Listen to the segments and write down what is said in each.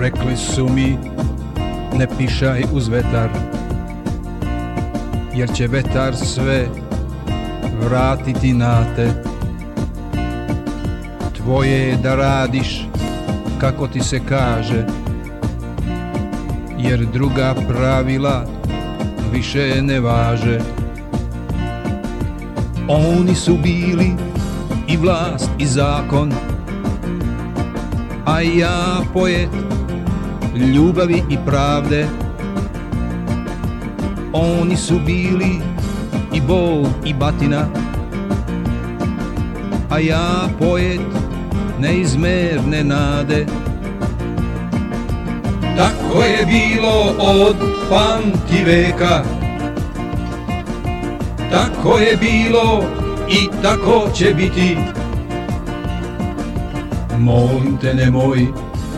Rekli su mi ne pišaj uz vetar Jer će vetar sve vratiti na te. Tvoje je da radiš kako ti se kaže Jer druga pravila više ne važe. Oni su bili i vlast i zakon A ja poet ljubavi i pravde. Oni su bili i bol i batina A ja poet neizmerne nade. Tako je bilo od pamti veka. Tako je bilo i tako će biti. Molim te nemoj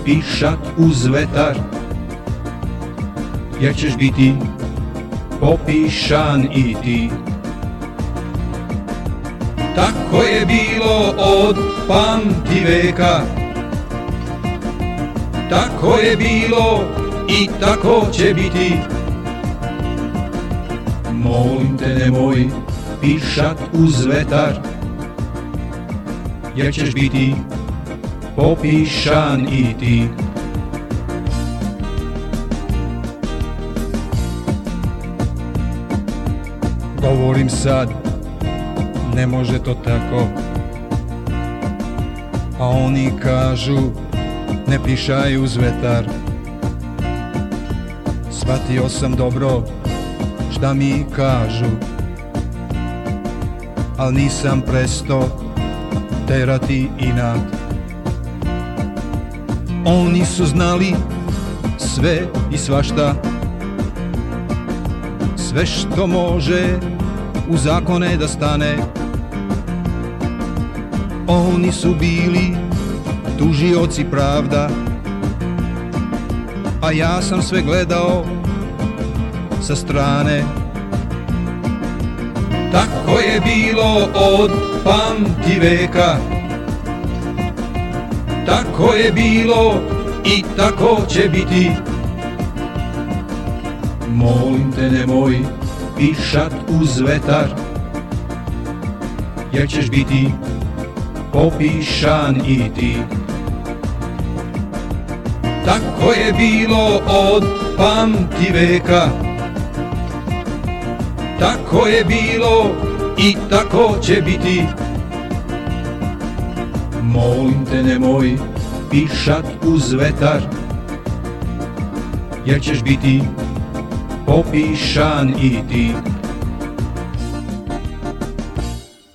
pišat uz vetar Jer ćeš biti popišan i ti. Tako je bilo od pamti veka Tako je bilo i tako će biti. Molim te nemoj pišat uz vetar Jer ćeš biti popišan i ti. Govorim sad, ne može to tako. A oni kažu, ne pišaj uz vetar Shvatio sam dobro šta mi kažu. Al nisam presto terati inat Oni su znali sve i svašta. Sve što može u zakone da stane. Oni su bili tužioci pravda. A ja sam sve gledao sa strane. Tako je bilo od pamti veka Tako je bilo i tako će biti. Molim te nemoj pišat uz vetar Jer ćeš biti popišan i ti. Tako je bilo od pamti veka Tako je bilo i tako će biti Molim te nemoj pišat uz vetar Jer ćeš biti popišan i ti